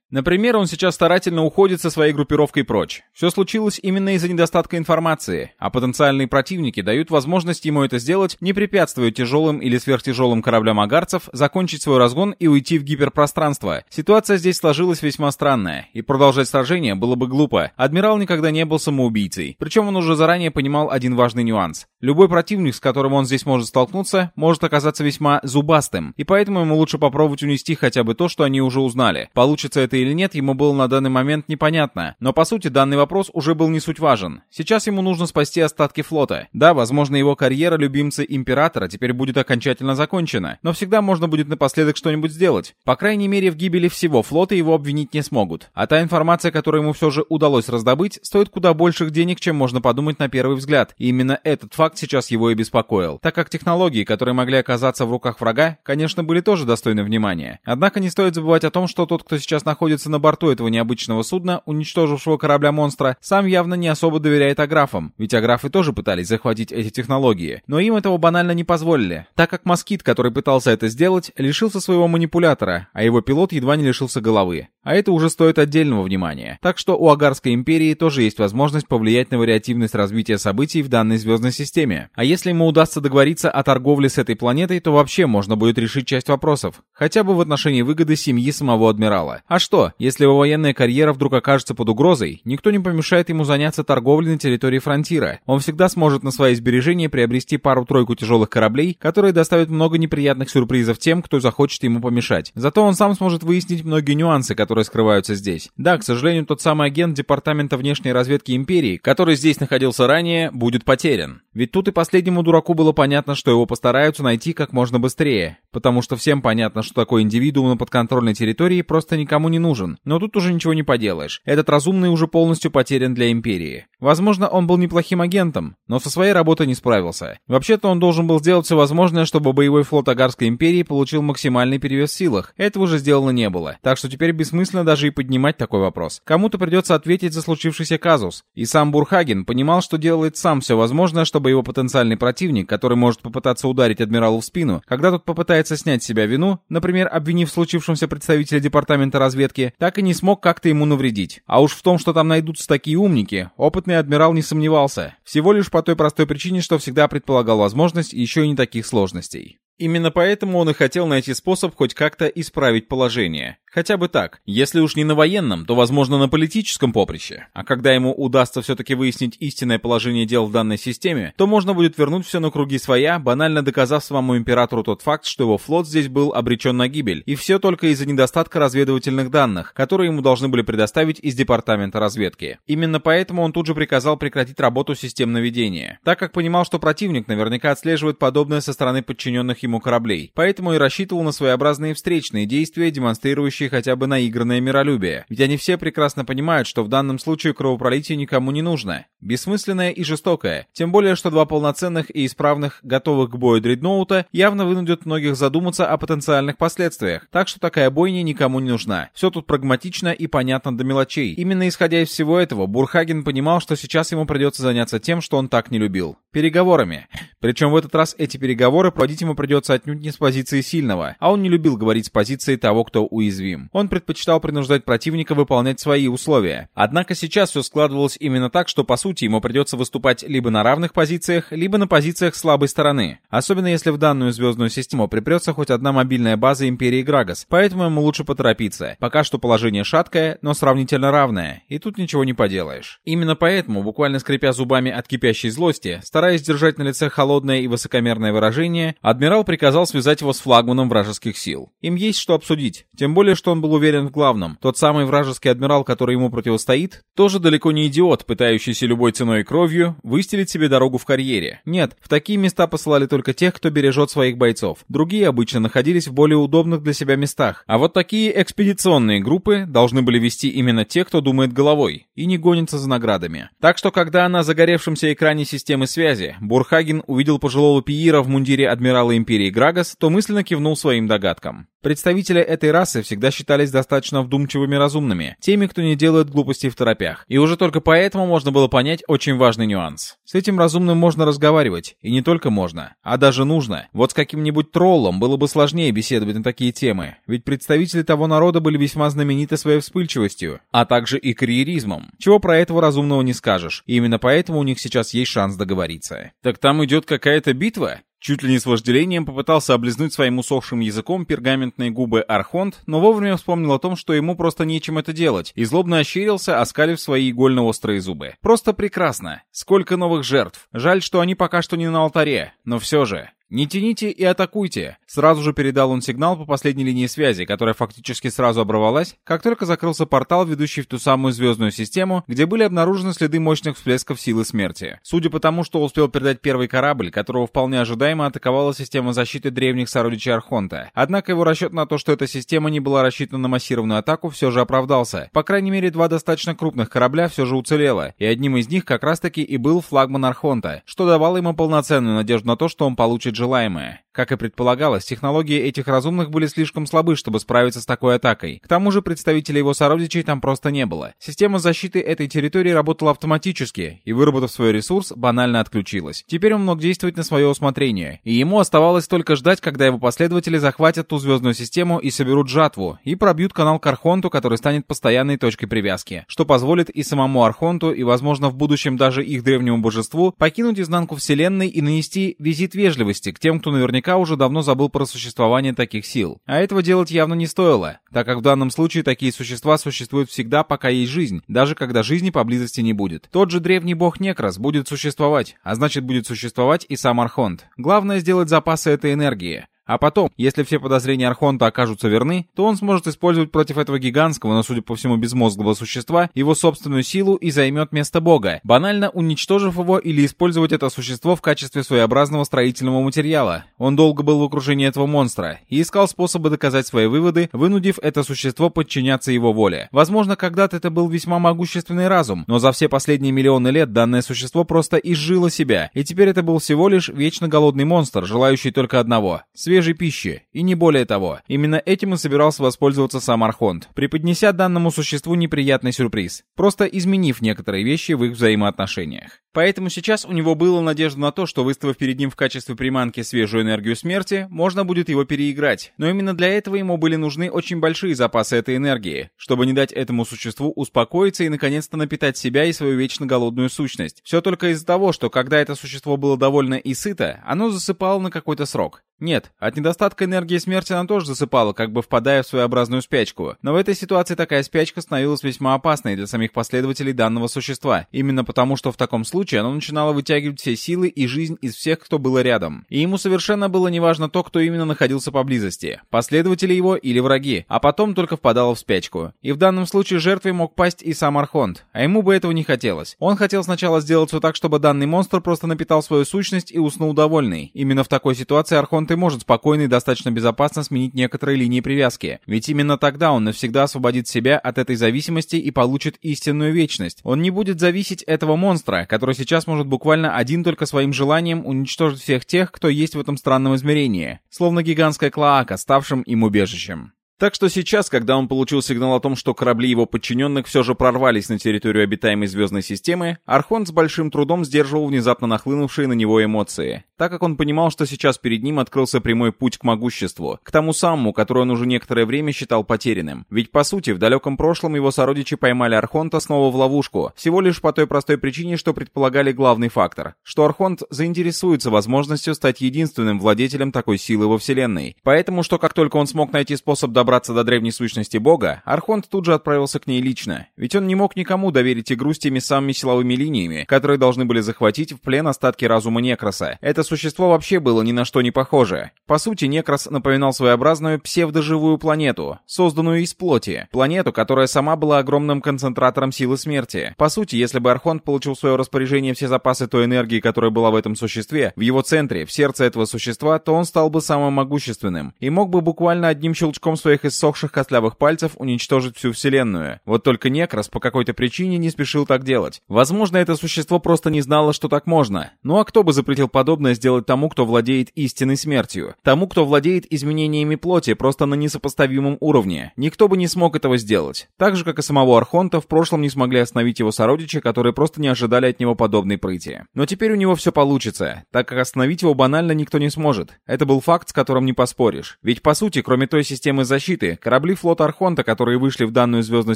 Например, он сейчас старательно уходит со своей группировкой прочь. Все случилось именно из-за недостатка информации, а потенциальные противники дают возможность ему это сделать, не препятствуя тяжелым или сверхтяжелым кораблям агарцев закончить свой разгон и уйти в гиперпространство. Ситуация здесь сложилась весьма странная, и продолжать сражение было бы глупо. Адмирал никогда не был самоубийцей, причем он уже заранее понимал один важный нюанс. Любой противник, с которым он здесь может столкнуться, может оказаться весьма зубастым, и поэтому ему лучше попробовать унести хотя бы то, что они уже узнали. Получится это или нет, ему было на данный момент непонятно. Но по сути данный вопрос уже был не суть важен. Сейчас ему нужно спасти остатки флота. Да, возможно, его карьера любимца императора теперь будет окончательно закончена, но всегда можно будет напоследок что-нибудь сделать. По крайней мере, в гибели всего флота его обвинить не смогут. А та информация, которую ему все же удалось раздобыть, стоит куда больших денег, чем можно подумать на первый взгляд. И именно этот факт сейчас его и беспокоил, так как технологии, которые могли оказаться в руках врага, конечно, были тоже достойны внимания. Однако не стоит забывать о том, что тот, кто сейчас находится находится на борту этого необычного судна, уничтожившего корабля-монстра, сам явно не особо доверяет аграфам, ведь аграфы тоже пытались захватить эти технологии, но им этого банально не позволили, так как москит, который пытался это сделать, лишился своего манипулятора, а его пилот едва не лишился головы. А это уже стоит отдельного внимания. Так что у Агарской империи тоже есть возможность повлиять на вариативность развития событий в данной звездной системе. А если ему удастся договориться о торговле с этой планетой, то вообще можно будет решить часть вопросов, хотя бы в отношении выгоды семьи самого адмирала. А что, если его военная карьера вдруг окажется под угрозой, никто не помешает ему заняться торговлей на территории фронтира. Он всегда сможет на свои сбережения приобрести пару-тройку тяжелых кораблей, которые доставят много неприятных сюрпризов тем, кто захочет ему помешать. Зато он сам сможет выяснить многие нюансы, которые скрываются здесь. Да, к сожалению, тот самый агент Департамента внешней разведки Империи, который здесь находился ранее, будет потерян. Ведь тут и последнему дураку было понятно, что его постараются найти как можно быстрее, потому что всем понятно, что такой индивидуум на подконтрольной территории просто никому не нужен нужен, но тут уже ничего не поделаешь. Этот разумный уже полностью потерян для Империи. Возможно, он был неплохим агентом, но со своей работой не справился. Вообще-то он должен был сделать все возможное, чтобы боевой флот Агарской Империи получил максимальный перевес в силах. Этого же сделано не было. Так что теперь бессмысленно даже и поднимать такой вопрос. Кому-то придется ответить за случившийся казус. И сам Бурхаген понимал, что делает сам все возможное, чтобы его потенциальный противник, который может попытаться ударить адмиралу в спину, когда тот попытается снять с себя вину, например, обвинив случившемся представителя департамента разведки, разведки, так и не смог как-то ему навредить. А уж в том, что там найдутся такие умники, опытный адмирал не сомневался. Всего лишь по той простой причине, что всегда предполагал возможность еще и не таких сложностей. Именно поэтому он и хотел найти способ хоть как-то исправить положение. Хотя бы так. Если уж не на военном, то, возможно, на политическом поприще. А когда ему удастся все-таки выяснить истинное положение дел в данной системе, то можно будет вернуть все на круги своя, банально доказав самому императору тот факт, что его флот здесь был обречен на гибель. И все только из-за недостатка разведывательных данных, которые ему должны были предоставить из департамента разведки. Именно поэтому он тут же приказал прекратить работу систем наведения. Так как понимал, что противник наверняка отслеживает подобное со стороны подчиненных ему по-настоящему кораблей. Поэтому и рассчитывал на своеобразные встречные действия, демонстрирующие хотя бы наигранное миролюбие. Ведь они все прекрасно понимают, что в данном случае кровопролитие никому не нужно. Бессмысленное и жестокое. Тем более, что два полноценных и исправных, готовых к бою дредноута, явно вынудят многих задуматься о потенциальных последствиях. Так что такая бойня никому не нужна. Все тут прагматично и понятно до мелочей. Именно исходя из всего этого, Бурхаген понимал, что сейчас ему придется заняться тем, что он так не любил. Переговорами. Причем в этот раз эти переговоры проводить ему придется придется отнюдь не с позиции сильного, а он не любил говорить с позиции того, кто уязвим. Он предпочитал принуждать противника выполнять свои условия. Однако сейчас все складывалось именно так, что по сути ему придется выступать либо на равных позициях, либо на позициях слабой стороны. Особенно если в данную звездную систему припрется хоть одна мобильная база Империи Грагас, поэтому ему лучше поторопиться. Пока что положение шаткое, но сравнительно равное, и тут ничего не поделаешь. Именно поэтому, буквально скрипя зубами от кипящей злости, стараясь держать на лице холодное и высокомерное выражение, адмирал генерал приказал связать его с флагманом вражеских сил. Им есть что обсудить, тем более, что он был уверен в главном. Тот самый вражеский адмирал, который ему противостоит, тоже далеко не идиот, пытающийся любой ценой и кровью выстелить себе дорогу в карьере. Нет, в такие места посылали только тех, кто бережет своих бойцов. Другие обычно находились в более удобных для себя местах. А вот такие экспедиционные группы должны были вести именно те, кто думает головой и не гонится за наградами. Так что, когда на загоревшемся экране системы связи Бурхаген увидел пожилого пиира в мундире адмирала Империи, империи Грагас, то мысленно кивнул своим догадкам. Представители этой расы всегда считались достаточно вдумчивыми и разумными, теми, кто не делает глупостей в торопях. И уже только поэтому можно было понять очень важный нюанс. С этим разумным можно разговаривать, и не только можно, а даже нужно. Вот с каким-нибудь троллом было бы сложнее беседовать на такие темы, ведь представители того народа были весьма знамениты своей вспыльчивостью, а также и карьеризмом, чего про этого разумного не скажешь, и именно поэтому у них сейчас есть шанс договориться. Так там идет какая-то битва? Чуть ли не с вожделением попытался облизнуть своим усохшим языком пергамент пергаментные губы Архонт, но вовремя вспомнил о том, что ему просто нечем это делать, и злобно ощерился, оскалив свои игольно-острые зубы. Просто прекрасно. Сколько новых жертв. Жаль, что они пока что не на алтаре, но все же. «Не тяните и атакуйте!» Сразу же передал он сигнал по последней линии связи, которая фактически сразу оборвалась, как только закрылся портал, ведущий в ту самую звездную систему, где были обнаружены следы мощных всплесков силы смерти. Судя по тому, что успел передать первый корабль, которого вполне ожидаемо атаковала система защиты древних сородичей Архонта. Однако его расчет на то, что эта система не была рассчитана на массированную атаку, все же оправдался. По крайней мере, два достаточно крупных корабля все же уцелело, и одним из них как раз-таки и был флагман Архонта, что давало ему полноценную надежду на то, что он получит желаемое. Как и предполагалось, технологии этих разумных были слишком слабы, чтобы справиться с такой атакой. К тому же представителей его сородичей там просто не было. Система защиты этой территории работала автоматически, и выработав свой ресурс, банально отключилась. Теперь он мог действовать на свое усмотрение, и ему оставалось только ждать, когда его последователи захватят ту звездную систему и соберут жатву, и пробьют канал к Архонту, который станет постоянной точкой привязки, что позволит и самому Архонту, и, возможно, в будущем даже их древнему божеству, покинуть изнанку Вселенной и нанести визит вежливости к тем, кто наверняка наверняка уже давно забыл про существование таких сил. А этого делать явно не стоило, так как в данном случае такие существа существуют всегда, пока есть жизнь, даже когда жизни поблизости не будет. Тот же древний бог Некрас будет существовать, а значит будет существовать и сам Архонт. Главное сделать запасы этой энергии. А потом, если все подозрения Архонта окажутся верны, то он сможет использовать против этого гигантского, но, судя по всему, безмозглого существа, его собственную силу и займет место бога, банально уничтожив его или использовать это существо в качестве своеобразного строительного материала. Он долго был в окружении этого монстра и искал способы доказать свои выводы, вынудив это существо подчиняться его воле. Возможно, когда-то это был весьма могущественный разум, но за все последние миллионы лет данное существо просто изжило себя, и теперь это был всего лишь вечно голодный монстр, желающий только одного — свежий свежей пищи, и не более того. Именно этим и собирался воспользоваться сам Архонт, преподнеся данному существу неприятный сюрприз, просто изменив некоторые вещи в их взаимоотношениях. Поэтому сейчас у него была надежда на то, что выставив перед ним в качестве приманки свежую энергию смерти, можно будет его переиграть. Но именно для этого ему были нужны очень большие запасы этой энергии, чтобы не дать этому существу успокоиться и наконец-то напитать себя и свою вечно голодную сущность. Все только из-за того, что когда это существо было довольно и сыто, оно засыпало на какой-то срок. Нет, а от недостатка энергии смерти она тоже засыпала, как бы впадая в своеобразную спячку. Но в этой ситуации такая спячка становилась весьма опасной для самих последователей данного существа, именно потому, что в таком случае оно начинало вытягивать все силы и жизнь из всех, кто было рядом. И ему совершенно было неважно то, кто именно находился поблизости, последователи его или враги, а потом только впадало в спячку. И в данном случае жертвой мог пасть и сам Архонт, а ему бы этого не хотелось. Он хотел сначала сделать все так, чтобы данный монстр просто напитал свою сущность и уснул довольный. Именно в такой ситуации Архонт и может спокойно и достаточно безопасно сменить некоторые линии привязки. Ведь именно тогда он навсегда освободит себя от этой зависимости и получит истинную вечность. Он не будет зависеть этого монстра, который сейчас может буквально один только своим желанием уничтожить всех тех, кто есть в этом странном измерении, словно гигантская клоака, ставшим им убежищем. Так что сейчас, когда он получил сигнал о том, что корабли его подчиненных все же прорвались на территорию обитаемой звездной системы, Архонт с большим трудом сдерживал внезапно нахлынувшие на него эмоции, так как он понимал, что сейчас перед ним открылся прямой путь к могуществу, к тому самому, который он уже некоторое время считал потерянным. Ведь, по сути, в далеком прошлом его сородичи поймали Архонта снова в ловушку, всего лишь по той простой причине, что предполагали главный фактор, что Архонт заинтересуется возможностью стать единственным владетелем такой силы во Вселенной. Поэтому, что как только он смог найти способ добраться добраться до древней сущности бога, Архонт тут же отправился к ней лично, ведь он не мог никому доверить игру с теми самыми силовыми линиями, которые должны были захватить в плен остатки разума Некроса. Это существо вообще было ни на что не похоже. По сути, Некрос напоминал своеобразную псевдоживую планету, созданную из плоти. Планету, которая сама была огромным концентратором силы смерти. По сути, если бы Архонт получил в свое распоряжение все запасы той энергии, которая была в этом существе, в его центре, в сердце этого существа, то он стал бы самым могущественным и мог бы буквально одним щелчком своих обоих иссохших костлявых пальцев уничтожить всю Вселенную. Вот только Некрас по какой-то причине не спешил так делать. Возможно, это существо просто не знало, что так можно. Ну а кто бы запретил подобное сделать тому, кто владеет истинной смертью? Тому, кто владеет изменениями плоти просто на несопоставимом уровне. Никто бы не смог этого сделать. Так же, как и самого Архонта, в прошлом не смогли остановить его сородичи, которые просто не ожидали от него подобной прыти. Но теперь у него все получится, так как остановить его банально никто не сможет. Это был факт, с которым не поспоришь. Ведь по сути, кроме той системы защиты, защиты. Корабли флота Архонта, которые вышли в данную звездную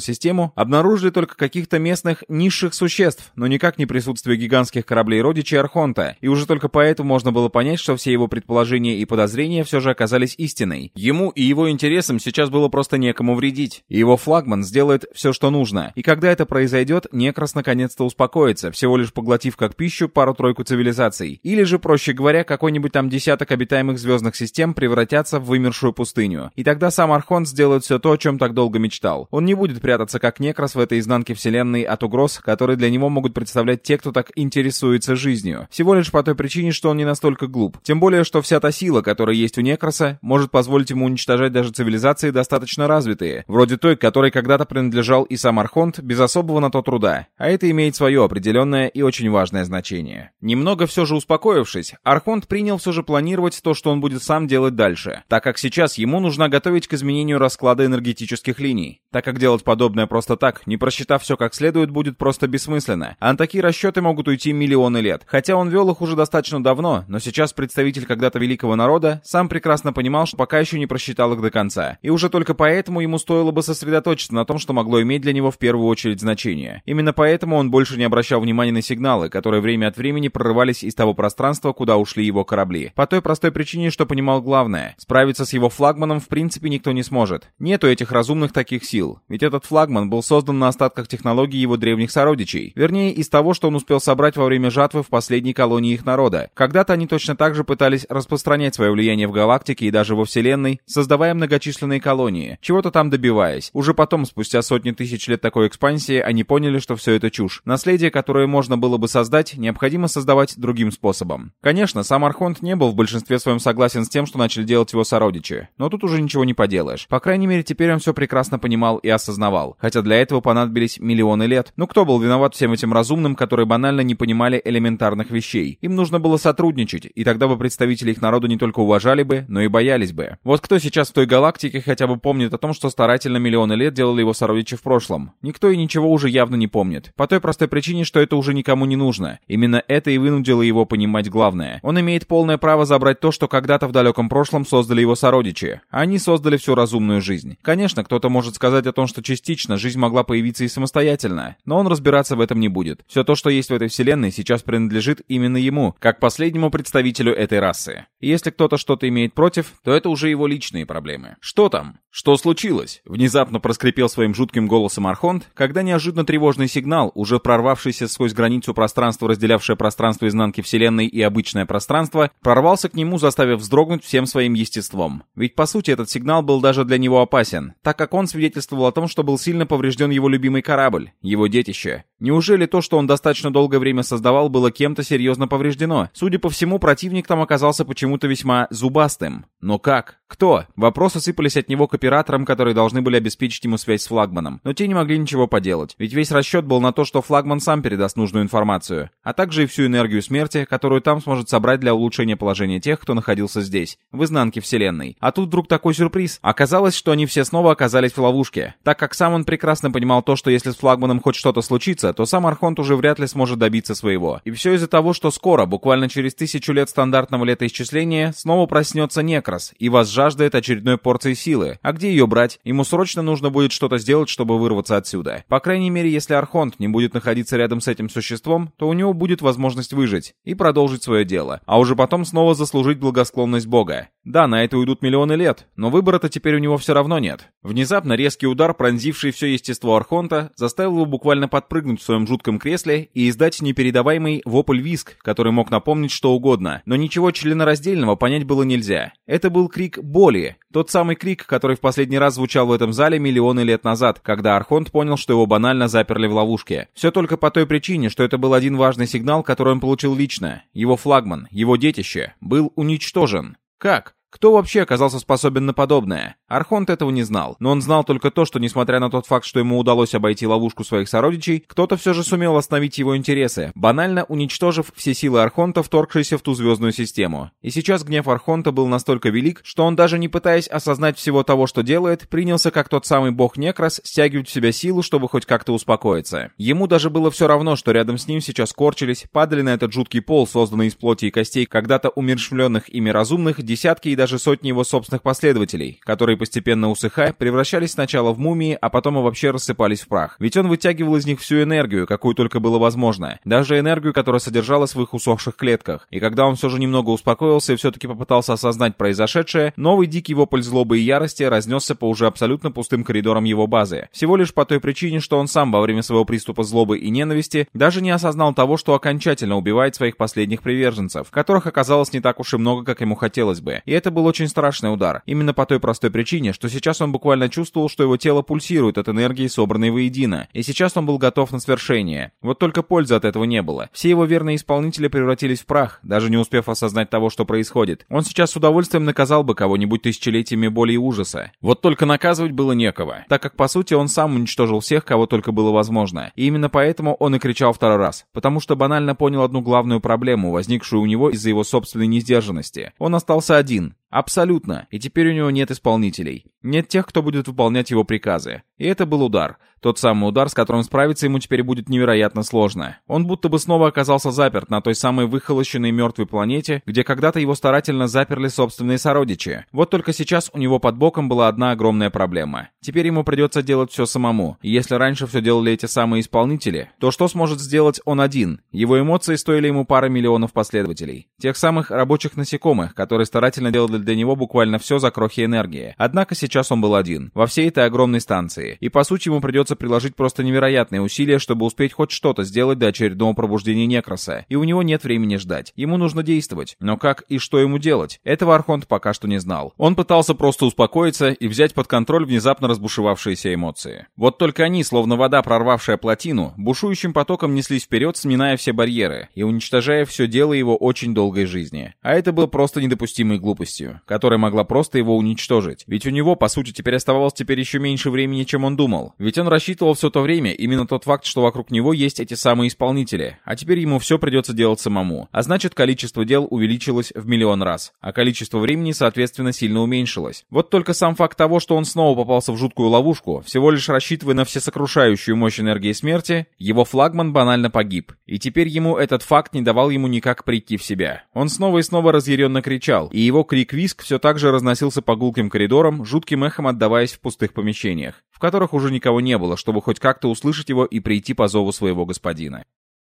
систему, обнаружили только каких-то местных низших существ, но никак не присутствие гигантских кораблей родичей Архонта, и уже только поэтому можно было понять, что все его предположения и подозрения все же оказались истиной. Ему и его интересам сейчас было просто некому вредить, и его флагман сделает все, что нужно. И когда это произойдет, Некрас наконец-то успокоится, всего лишь поглотив как пищу пару-тройку цивилизаций, или же, проще говоря, какой-нибудь там десяток обитаемых звездных систем превратятся в вымершую пустыню. И тогда сам Архонт Архон сделает все то, о чем так долго мечтал. Он не будет прятаться как некрас в этой изнанке вселенной от угроз, которые для него могут представлять те, кто так интересуется жизнью. Всего лишь по той причине, что он не настолько глуп. Тем более, что вся та сила, которая есть у некраса, может позволить ему уничтожать даже цивилизации достаточно развитые, вроде той, которой когда-то принадлежал и сам Архонт, без особого на то труда. А это имеет свое определенное и очень важное значение. Немного все же успокоившись, Архонт принял все же планировать то, что он будет сам делать дальше, так как сейчас ему нужна готовить к изменениям изменению расклада энергетических линий, так как делать подобное просто так, не просчитав все как следует, будет просто бессмысленно. А на такие расчеты могут уйти миллионы лет. Хотя он вел их уже достаточно давно, но сейчас представитель когда-то великого народа сам прекрасно понимал, что пока еще не просчитал их до конца. И уже только поэтому ему стоило бы сосредоточиться на том, что могло иметь для него в первую очередь значение. Именно поэтому он больше не обращал внимания на сигналы, которые время от времени прорывались из того пространства, куда ушли его корабли. По той простой причине, что понимал главное. Справиться с его флагманом в принципе никто не сможет. Нету этих разумных таких сил, ведь этот флагман был создан на остатках технологий его древних сородичей, вернее, из того, что он успел собрать во время жатвы в последней колонии их народа. Когда-то они точно так же пытались распространять свое влияние в галактике и даже во Вселенной, создавая многочисленные колонии, чего-то там добиваясь. Уже потом, спустя сотни тысяч лет такой экспансии, они поняли, что все это чушь. Наследие, которое можно было бы создать, необходимо создавать другим способом. Конечно, сам Архонт не был в большинстве своем согласен с тем, что начали делать его сородичи, но тут уже ничего не поделать делаешь. По крайней мере, теперь он все прекрасно понимал и осознавал, хотя для этого понадобились миллионы лет. Но кто был виноват всем этим разумным, которые банально не понимали элементарных вещей? Им нужно было сотрудничать, и тогда бы представители их народа не только уважали бы, но и боялись бы. Вот кто сейчас в той галактике хотя бы помнит о том, что старательно миллионы лет делали его сородичи в прошлом? Никто и ничего уже явно не помнит. По той простой причине, что это уже никому не нужно. Именно это и вынудило его понимать главное. Он имеет полное право забрать то, что когда-то в далеком прошлом создали его сородичи. Они создали все разумную жизнь. Конечно, кто-то может сказать о том, что частично жизнь могла появиться и самостоятельная, но он разбираться в этом не будет. Все то, что есть в этой вселенной, сейчас принадлежит именно ему, как последнему представителю этой расы. И если кто-то что-то имеет против, то это уже его личные проблемы. Что там? Что случилось? Внезапно проскрипел своим жутким голосом Архонт, когда неожиданно тревожный сигнал, уже прорвавшийся сквозь границу пространства, разделявшее пространство изнанки Вселенной и обычное пространство, прорвался к нему, заставив вздрогнуть всем своим естеством. Ведь по сути этот сигнал был даже для него опасен, так как он свидетельствовал о том, что был сильно поврежден его любимый корабль, его детище. Неужели то, что он достаточно долгое время создавал, было кем-то серьезно повреждено? Судя по всему, противник там оказался почему-то весьма зубастым. Но как? Кто? Вопросы сыпались от него к операторам, которые должны были обеспечить ему связь с флагманом. Но те не могли ничего поделать, ведь весь расчет был на то, что флагман сам передаст нужную информацию, а также и всю энергию смерти, которую там сможет собрать для улучшения положения тех, кто находился здесь, в изнанке Вселенной. А тут вдруг такой сюрприз. А Оказалось, что они все снова оказались в ловушке, так как сам он прекрасно понимал то, что если с флагманом хоть что-то случится, то сам Архонт уже вряд ли сможет добиться своего. И все из-за того, что скоро, буквально через тысячу лет стандартного летоисчисления, снова проснется Некрас и возжаждает очередной порции силы. А где ее брать? Ему срочно нужно будет что-то сделать, чтобы вырваться отсюда. По крайней мере, если Архонт не будет находиться рядом с этим существом, то у него будет возможность выжить и продолжить свое дело, а уже потом снова заслужить благосклонность Бога. Да, на это уйдут миллионы лет, но выбор это теперь теперь у него все равно нет. Внезапно резкий удар, пронзивший все естество Архонта, заставил его буквально подпрыгнуть в своем жутком кресле и издать непередаваемый вопль-виск, который мог напомнить что угодно, но ничего членораздельного понять было нельзя. Это был крик боли, тот самый крик, который в последний раз звучал в этом зале миллионы лет назад, когда Архонт понял, что его банально заперли в ловушке. Все только по той причине, что это был один важный сигнал, который он получил лично. Его флагман, его детище, был уничтожен. Как? Кто вообще оказался способен на подобное? Архонт этого не знал, но он знал только то, что несмотря на тот факт, что ему удалось обойти ловушку своих сородичей, кто-то все же сумел остановить его интересы, банально уничтожив все силы Архонта, вторгшиеся в ту звездную систему. И сейчас гнев Архонта был настолько велик, что он даже не пытаясь осознать всего того, что делает, принялся как тот самый бог Некрас стягивать в себя силу, чтобы хоть как-то успокоиться. Ему даже было все равно, что рядом с ним сейчас корчились, падали на этот жуткий пол, созданный из плоти и костей когда-то умершвленных ими разумных, десятки и даже сотни его собственных последователей, которые которые, постепенно усыхая, превращались сначала в мумии, а потом и вообще рассыпались в прах. Ведь он вытягивал из них всю энергию, какую только было возможно. Даже энергию, которая содержалась в их усохших клетках. И когда он все же немного успокоился и все-таки попытался осознать произошедшее, новый дикий вопль злобы и ярости разнесся по уже абсолютно пустым коридорам его базы. Всего лишь по той причине, что он сам во время своего приступа злобы и ненависти даже не осознал того, что окончательно убивает своих последних приверженцев, которых оказалось не так уж и много, как ему хотелось бы. И это был очень страшный удар. Именно по той простой причине, причине, что сейчас он буквально чувствовал, что его тело пульсирует от энергии, собранной воедино, и сейчас он был готов на свершение. Вот только пользы от этого не было. Все его верные исполнители превратились в прах, даже не успев осознать того, что происходит. Он сейчас с удовольствием наказал бы кого-нибудь тысячелетиями боли и ужаса. Вот только наказывать было некого, так как по сути он сам уничтожил всех, кого только было возможно. И именно поэтому он и кричал второй раз, потому что банально понял одну главную проблему, возникшую у него из-за его собственной несдержанности. Он остался один, Абсолютно. И теперь у него нет исполнителей. Нет тех, кто будет выполнять его приказы. И это был удар. Тот самый удар, с которым справиться ему теперь будет невероятно сложно. Он будто бы снова оказался заперт на той самой выхолощенной мертвой планете, где когда-то его старательно заперли собственные сородичи. Вот только сейчас у него под боком была одна огромная проблема. Теперь ему придется делать все самому. И если раньше все делали эти самые исполнители, то что сможет сделать он один? Его эмоции стоили ему пары миллионов последователей. Тех самых рабочих насекомых, которые старательно делали для него буквально все за крохи энергии. Однако сейчас он был один, во всей этой огромной станции. Франции. И, по сути, ему придется приложить просто невероятные усилия, чтобы успеть хоть что-то сделать до очередного пробуждения Некроса. И у него нет времени ждать. Ему нужно действовать. Но как и что ему делать? Этого Архонт пока что не знал. Он пытался просто успокоиться и взять под контроль внезапно разбушевавшиеся эмоции. Вот только они, словно вода, прорвавшая плотину, бушующим потоком неслись вперед, сминая все барьеры и уничтожая все дело его очень долгой жизни. А это было просто недопустимой глупостью, которая могла просто его уничтожить. Ведь у него, по сути, теперь оставалось теперь еще меньше времени, чем чем он думал, ведь он рассчитывал все то время именно тот факт, что вокруг него есть эти самые исполнители, а теперь ему все придется делать самому, а значит количество дел увеличилось в миллион раз, а количество времени, соответственно, сильно уменьшилось. Вот только сам факт того, что он снова попался в жуткую ловушку, всего лишь рассчитывая на всесокрушающую мощь энергии смерти, его флагман банально погиб, и теперь ему этот факт не давал ему никак прийти в себя. Он снова и снова разъяренно кричал, и его крик-виск все так же разносился по гулким коридорам, жутким эхом отдаваясь в пустых помещениях. В которых уже никого не было, чтобы хоть как-то услышать его и прийти по зову своего господина.